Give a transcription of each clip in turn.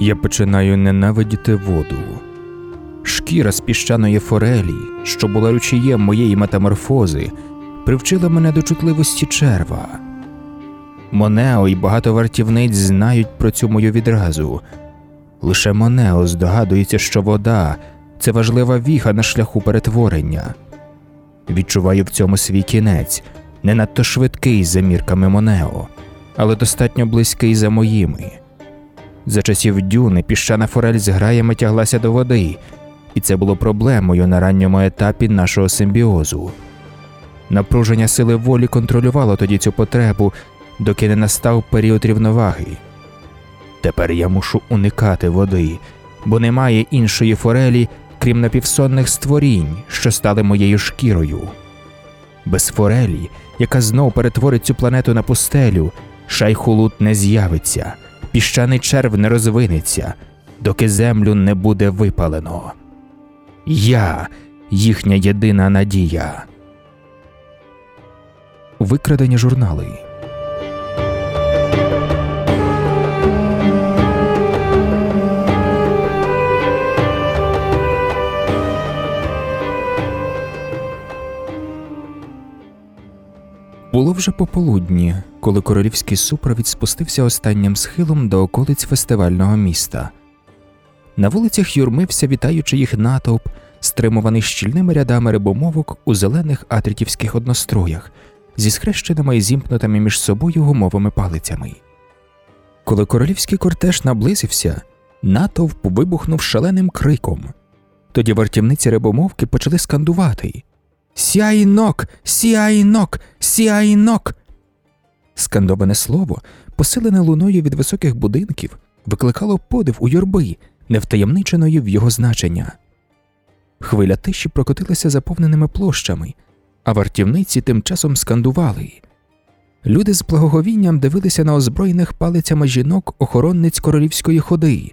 Я починаю ненавидіти воду. Шкіра з піщаної форелі, що була ручієм моєї метаморфози, привчила мене до чутливості черва. Монео і багато вартівниць знають про цю мою відразу. Лише Монео здогадується, що вода це важлива віха на шляху перетворення. Відчуваю в цьому свій кінець, не надто швидкий за мірками Монео, але достатньо близький за моїми. За часів дюни піщана форель з граями тяглася до води, і це було проблемою на ранньому етапі нашого симбіозу. Напруження сили волі контролювало тоді цю потребу, доки не настав період рівноваги. Тепер я мушу уникати води, бо немає іншої форелі, крім напівсонних створінь, що стали моєю шкірою. Без форелі, яка знов перетворить цю планету на пустелю, шайхулут не з'явиться, піщаний черв не розвинеться, доки землю не буде випалено. Я їхня єдина надія. Викрадені журнали. Було вже пополудні, коли королівський супровід спустився останнім схилом до околиць фестивального міста. На вулицях юрмився, вітаючи їх натовп, стримуваний щільними рядами рибомовок у зелених атрітівських одностроях, зі схрещеними і зімкнутими між собою гумовими палицями. Коли королівський кортеж наблизився, натовп вибухнув шаленим криком. Тоді вартівниці рибомовки почали скандувати Сіайнок, сіайнок, сіайнок. Скандоване слово, посилене луною від високих будинків, викликало подив у юрби, невтаємниченої в його значення. Хвиля тиші прокотилася заповненими площами, а вартівниці тим часом скандували. Люди з благоговінням дивилися на озброєних палицями жінок охоронниць королівської ходи,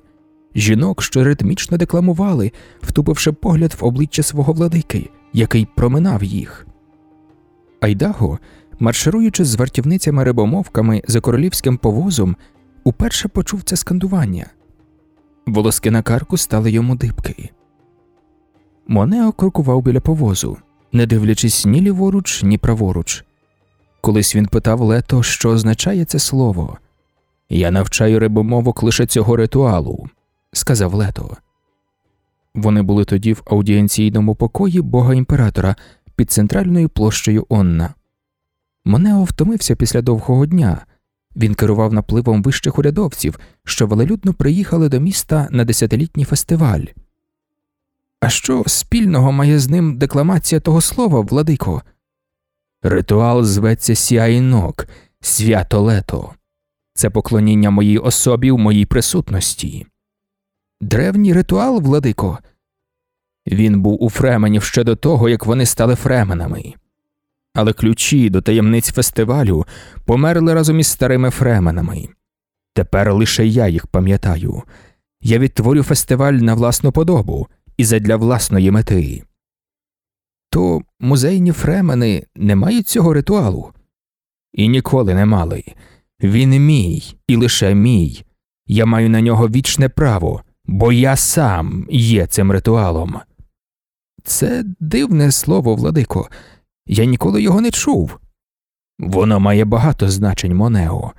жінок, що ритмічно декламували, втупивши погляд в обличчя свого владики, який проминав їх. Айдаго, маршируючи з вартівницями рибомовками за королівським повозом, уперше почув це скандування. Волоски на карку стали йому дибки. Монео крокував біля повозу, не дивлячись ні ліворуч, ні праворуч. Колись він питав Лето, що означає це слово. Я навчаю рибомовок лише цього ритуалу, сказав Лето. Вони були тоді в аудієнційному покої бога імператора під центральною площею Онна. Монео втомився після довгого дня. Він керував напливом вищих урядовців, що велелюдно приїхали до міста на десятилітній фестиваль. А що спільного має з ним декламація того слова, владико? Ритуал зветься Сіайнок, свято лето. Це поклоніння моїй особі в моїй присутності. Древній ритуал, владико. Він був у Фременів ще до того, як вони стали фременами. Але ключі до таємниць фестивалю померли разом із старими фременами. Тепер лише я їх пам'ятаю. Я відтворю фестиваль на власну подобу і задля власної мети. То музейні фремени не мають цього ритуалу? І ніколи не мали. Він мій і лише мій. Я маю на нього вічне право, бо я сам є цим ритуалом. Це дивне слово, владико, я ніколи його не чув. Воно має багато значень, Монео.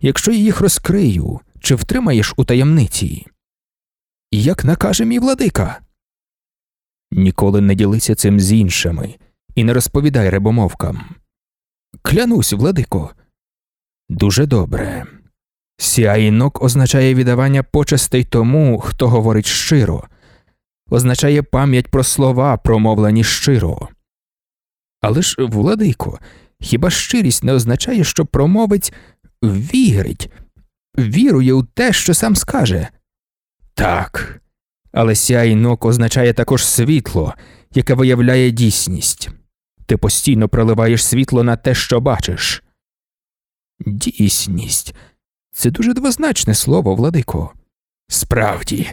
Якщо я їх розкрию, чи втримаєш у таємниці? Як накаже мій владика? Ніколи не ділися цим з іншими і не розповідай рибомовкам. Клянусь, владико. Дуже добре. Сіаїнок означає віддавання почестей тому, хто говорить щиро, означає пам'ять про слова, промовлені щиро. Але ж, владико, хіба щирість не означає, що промовець вірить, вірує у те, що сам скаже? Так, але сяйнок означає також світло, яке виявляє дійсність. Ти постійно проливаєш світло на те, що бачиш. Дійсність це дуже двозначне слово, владико. Справді,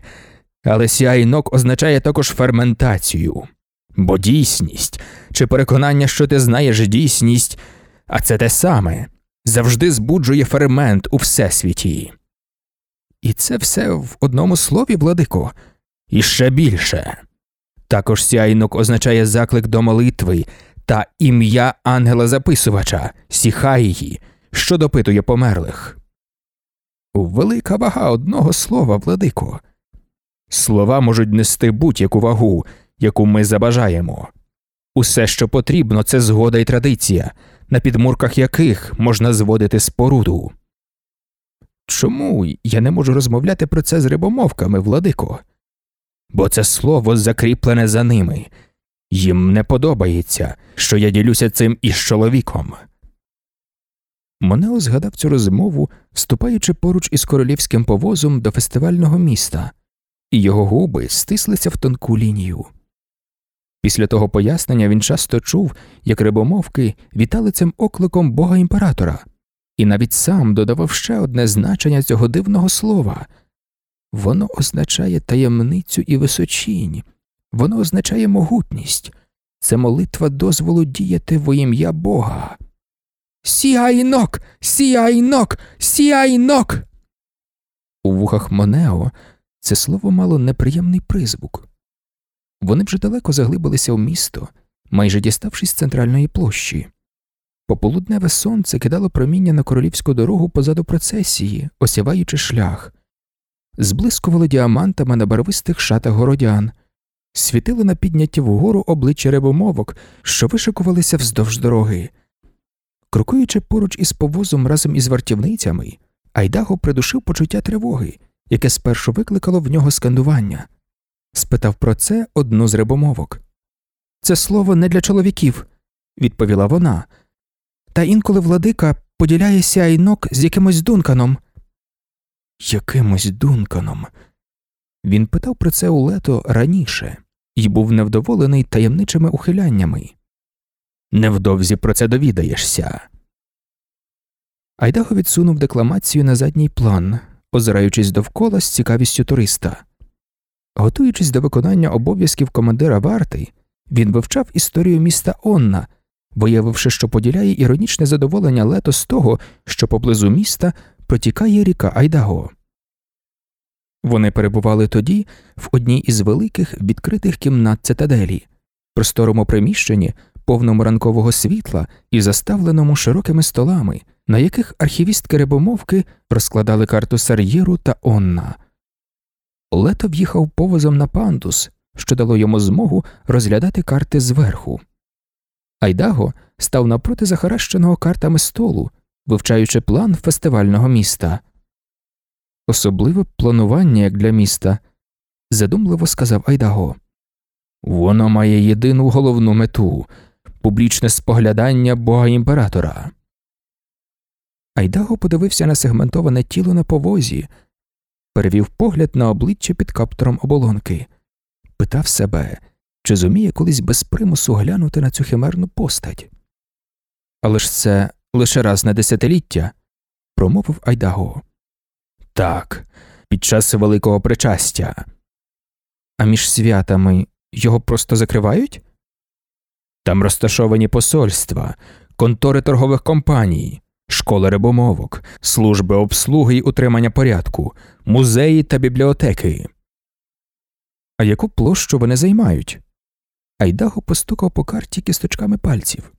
але сяйнок означає також ферментацію, бо дійсність чи переконання, що ти знаєш дійсність, а це те саме завжди збуджує фермент у всесвіті. І це все в одному слові, владико? І ще більше. Також сяйнок означає заклик до молитви та ім'я ангела записувача, Сіхаїї, що допитує померлих. Велика вага одного слова, владико. Слова можуть нести будь-яку вагу, яку ми забажаємо. Усе, що потрібно, це згода і традиція, на підмурках яких можна зводити споруду. Чому я не можу розмовляти про це з рибомовками, владико? Бо це слово закріплене за ними. Їм не подобається, що я ділюся цим із чоловіком. Монео згадав цю розмову, вступаючи поруч із королівським повозом до фестивального міста, і його губи стислися в тонку лінію. Після того пояснення він часто чув, як рибомовки вітали цим окликом бога імператора, і навіть сам додавав ще одне значення цього дивного слова воно означає таємницю і височінь, воно означає могутність, це молитва дозволу діяти во ім'я Бога. Сіайнок, сіайнок, сіайнок. У вухах Монео це слово мало неприємний призвук. Вони вже далеко заглибилися в місто, майже діставшись з центральної площі. Пополудневе сонце кидало проміння на королівську дорогу позаду процесії, осяваючи шлях, зблискували діамантами на барвистих шатах городян, світили на підняті вгору обличчя рибомовок, що вишикувалися вздовж дороги. Крокуючи поруч із повозом разом із вартівницями, Айдаго придушив почуття тривоги, яке спершу викликало в нього скандування. Спитав про це одну з рибомовок. Це слово не для чоловіків, відповіла вона. Та інколи владика поділяє сяйнок з якимось дунканом. Якимось дунканом. Він питав про це у лето раніше і був невдоволений таємничими ухиляннями. Невдовзі про це довідаєшся. Айдаго відсунув декламацію на задній план, озираючись довкола з цікавістю туриста. Готуючись до виконання обов'язків командира варти, він вивчав історію міста Онна, виявивши, що поділяє іронічне задоволення лето з того, що поблизу міста протікає ріка Айдаго. Вони перебували тоді в одній із великих відкритих кімнат цитаделі, просторому приміщенні, повному ранкового світла і заставленому широкими столами, на яких архівістки рибомовки розкладали карту Сар'єру та Онна. Лето в'їхав повозом на пандус, що дало йому змогу розглядати карти зверху. Айдаго став напроти захаращеного картами столу, вивчаючи план фестивального міста. Особливе планування як для міста, задумливо сказав Айдаго. Воно має єдину головну мету публічне споглядання бога імператора. Айдаго подивився на сегментоване тіло на повозі, перевів погляд на обличчя під каптором оболонки, питав себе, чи зуміє колись без примусу глянути на цю химерну постать. Але ж це лише раз на десятиліття, промовив Айдаго. Так, під час великого причастя. А між святами його просто закривають? Там розташовані посольства, контори торгових компаній, школи рибомовок, служби обслуги й утримання порядку, музеї та бібліотеки. А яку площу вони займають? Айдаго постукав по карті кісточками пальців.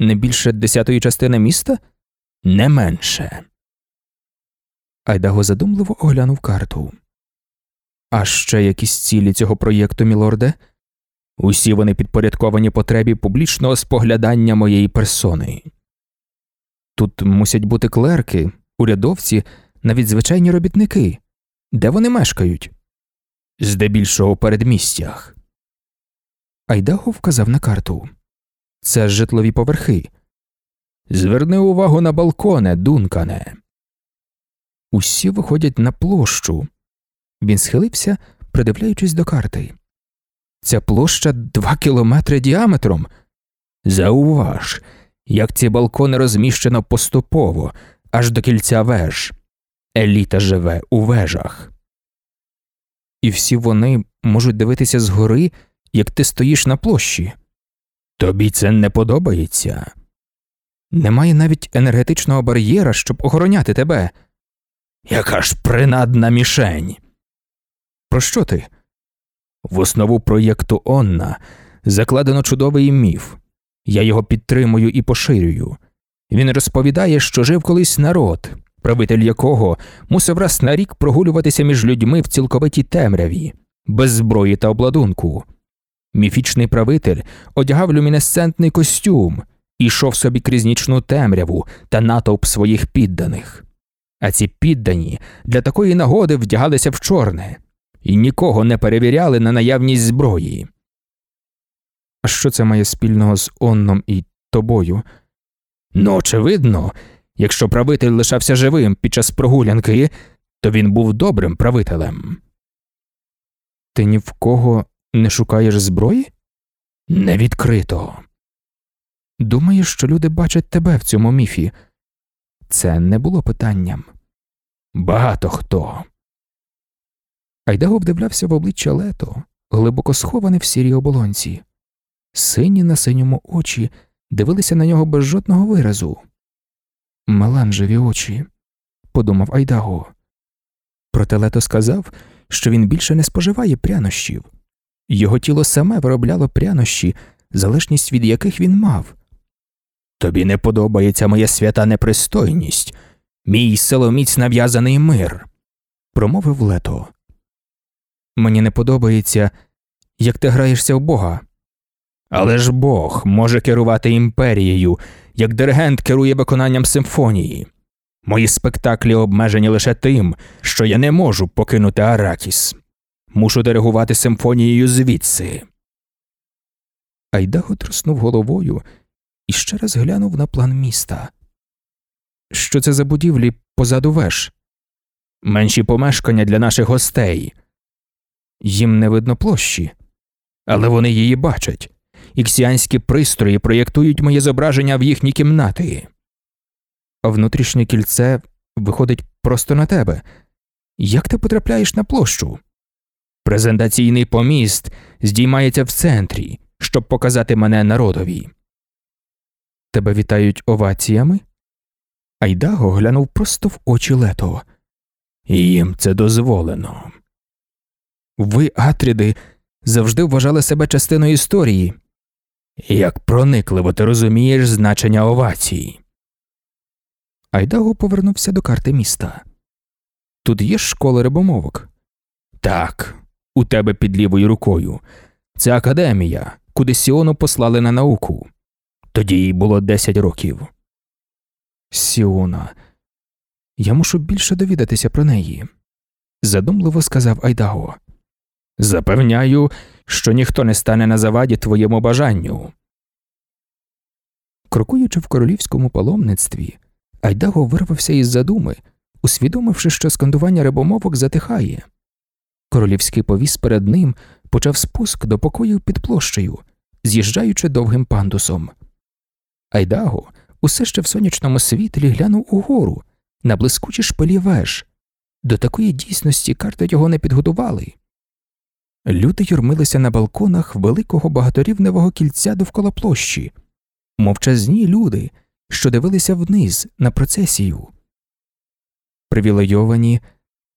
Не більше десятої частини міста? Не менше. Айдаго задумливо оглянув карту. А ще якісь цілі цього проєкту, мілорде? Усі вони підпорядковані потребі публічного споглядання моєї персони. Тут мусять бути клерки, урядовці, навіть звичайні робітники. Де вони мешкають? Здебільшого у передмістях. Айдаго вказав на карту. Це житлові поверхи. Зверни увагу на балкони, дункане. Усі виходять на площу. Він схилився, придивляючись до карти. Ця площа два кілометри діаметром. Зауваж, як ці балкони розміщено поступово, аж до кільця веж. Еліта живе у вежах. І всі вони можуть дивитися згори, як ти стоїш на площі. Тобі це не подобається. Немає навіть енергетичного бар'єра, щоб охороняти тебе. Яка ж принадна мішень. Про що ти? В основу проєкту Онна закладено чудовий міф. Я його підтримую і поширюю. Він розповідає, що жив колись народ, правитель якого мусив раз на рік прогулюватися між людьми в цілковитій темряві, без зброї та обладунку. Міфічний правитель одягав люмінесцентний костюм і йшов собі крізь нічну темряву та натовп своїх підданих. А ці піддані для такої нагоди вдягалися в чорне і нікого не перевіряли на наявність зброї. А що це має спільного з Онном і тобою? Ну, очевидно, якщо правитель лишався живим під час прогулянки, то він був добрим правителем. Ти ні в кого не шукаєш зброї? Не відкрито. Думаєш, що люди бачать тебе в цьому міфі? Це не було питанням. Багато хто. Айдаго вдивлявся в обличчя лето, глибоко сховане в сірій оболонці. Сині на синьому очі дивилися на нього без жодного виразу. Меланжеві очі, подумав Айдаго. Проте лето сказав, що він більше не споживає прянощів. Його тіло саме виробляло прянощі, залежність від яких він мав. Тобі не подобається моя свята непристойність, мій силоміць нав'язаний мир, промовив лето. Мені не подобається, як ти граєшся в Бога. Але ж Бог може керувати імперією, як диригент керує виконанням симфонії. Мої спектаклі обмежені лише тим, що я не можу покинути Аракіс. Мушу диригувати симфонією звідси. Айдаго труснув головою і ще раз глянув на план міста. Що це за будівлі позаду веж? Менші помешкання для наших гостей. Їм не видно площі, але вони її бачать. Іксіанські пристрої проєктують моє зображення в їхні кімнати. Внутрішнє кільце виходить просто на тебе. Як ти потрапляєш на площу? Презентаційний поміст здіймається в центрі, щоб показати мене народові. Тебе вітають оваціями? Айдаго глянув просто в очі лето. Їм це дозволено. Ви, Атріди, завжди вважали себе частиною історії. Як проникливо ти розумієш значення овацій. Айдаго повернувся до карти міста. Тут є школа рибомовок. Так, у тебе під лівою рукою. Це академія, куди Сіону послали на науку. Тоді їй було 10 років. Сіона. Я мушу більше довідатися про неї, задумливо сказав Айдаго. Запевняю, що ніхто не стане на заваді твоєму бажанню. Крокуючи в королівському паломництві, Айдаго вирвався із задуми, усвідомивши, що скандування рибомовок затихає. Королівський повіс перед ним почав спуск до покоїв під площею, з'їжджаючи довгим пандусом. Айдаго усе ще в сонячному світлі глянув угору на блискучі шпилі веж. До такої дійсності карти його не підготували. Люди юрмилися на балконах великого багаторівневого кільця довкола площі, мовчазні люди, що дивилися вниз на процесію. Привілейовані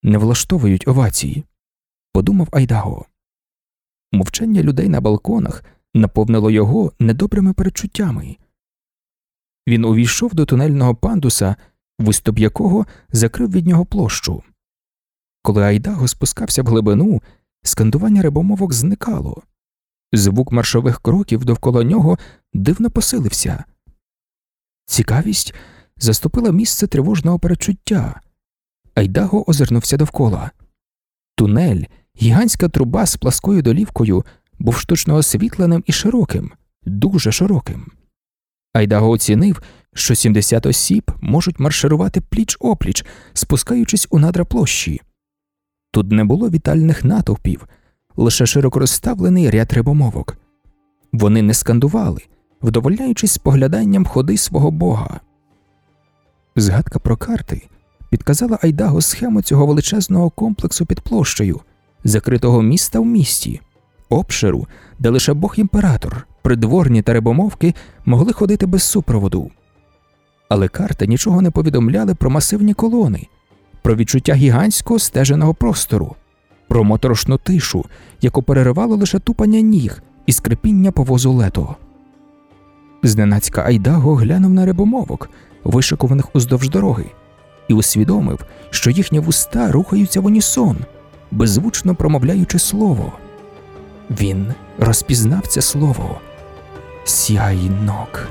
не влаштовують овації, подумав Айдаго. Мовчання людей на балконах наповнило його недобрими перечуттями. Він увійшов до тунельного пандуса, виступ якого закрив від нього площу. Коли Айдаго спускався в глибину, скандування рибомовок зникало. Звук маршових кроків довкола нього дивно посилився. Цікавість заступила місце тривожного перечуття. Айдаго озирнувся довкола. Тунель, гігантська труба з пласкою долівкою, був штучно освітленим і широким, дуже широким. Айдаго оцінив, що 70 осіб можуть марширувати пліч опліч, спускаючись у надра площі. Тут не було вітальних натовпів, лише широко розставлений ряд рибомовок. Вони не скандували, вдовольняючись спогляданням ходи свого бога. Згадка про карти підказала Айдаго схему цього величезного комплексу під площею, закритого міста в місті, обширу, де лише бог імператор, придворні та рибомовки могли ходити без супроводу. Але карти нічого не повідомляли про масивні колони, про відчуття гігантського стеженого простору, про моторошну тишу, яку переривало лише тупання ніг і скрипіння повозу лето. Зненацька Айдаго глянув на рибомовок, вишикуваних уздовж дороги, і усвідомив, що їхні вуста рухаються в унісон, беззвучно промовляючи слово. Він розпізнав це слово Сяйнок.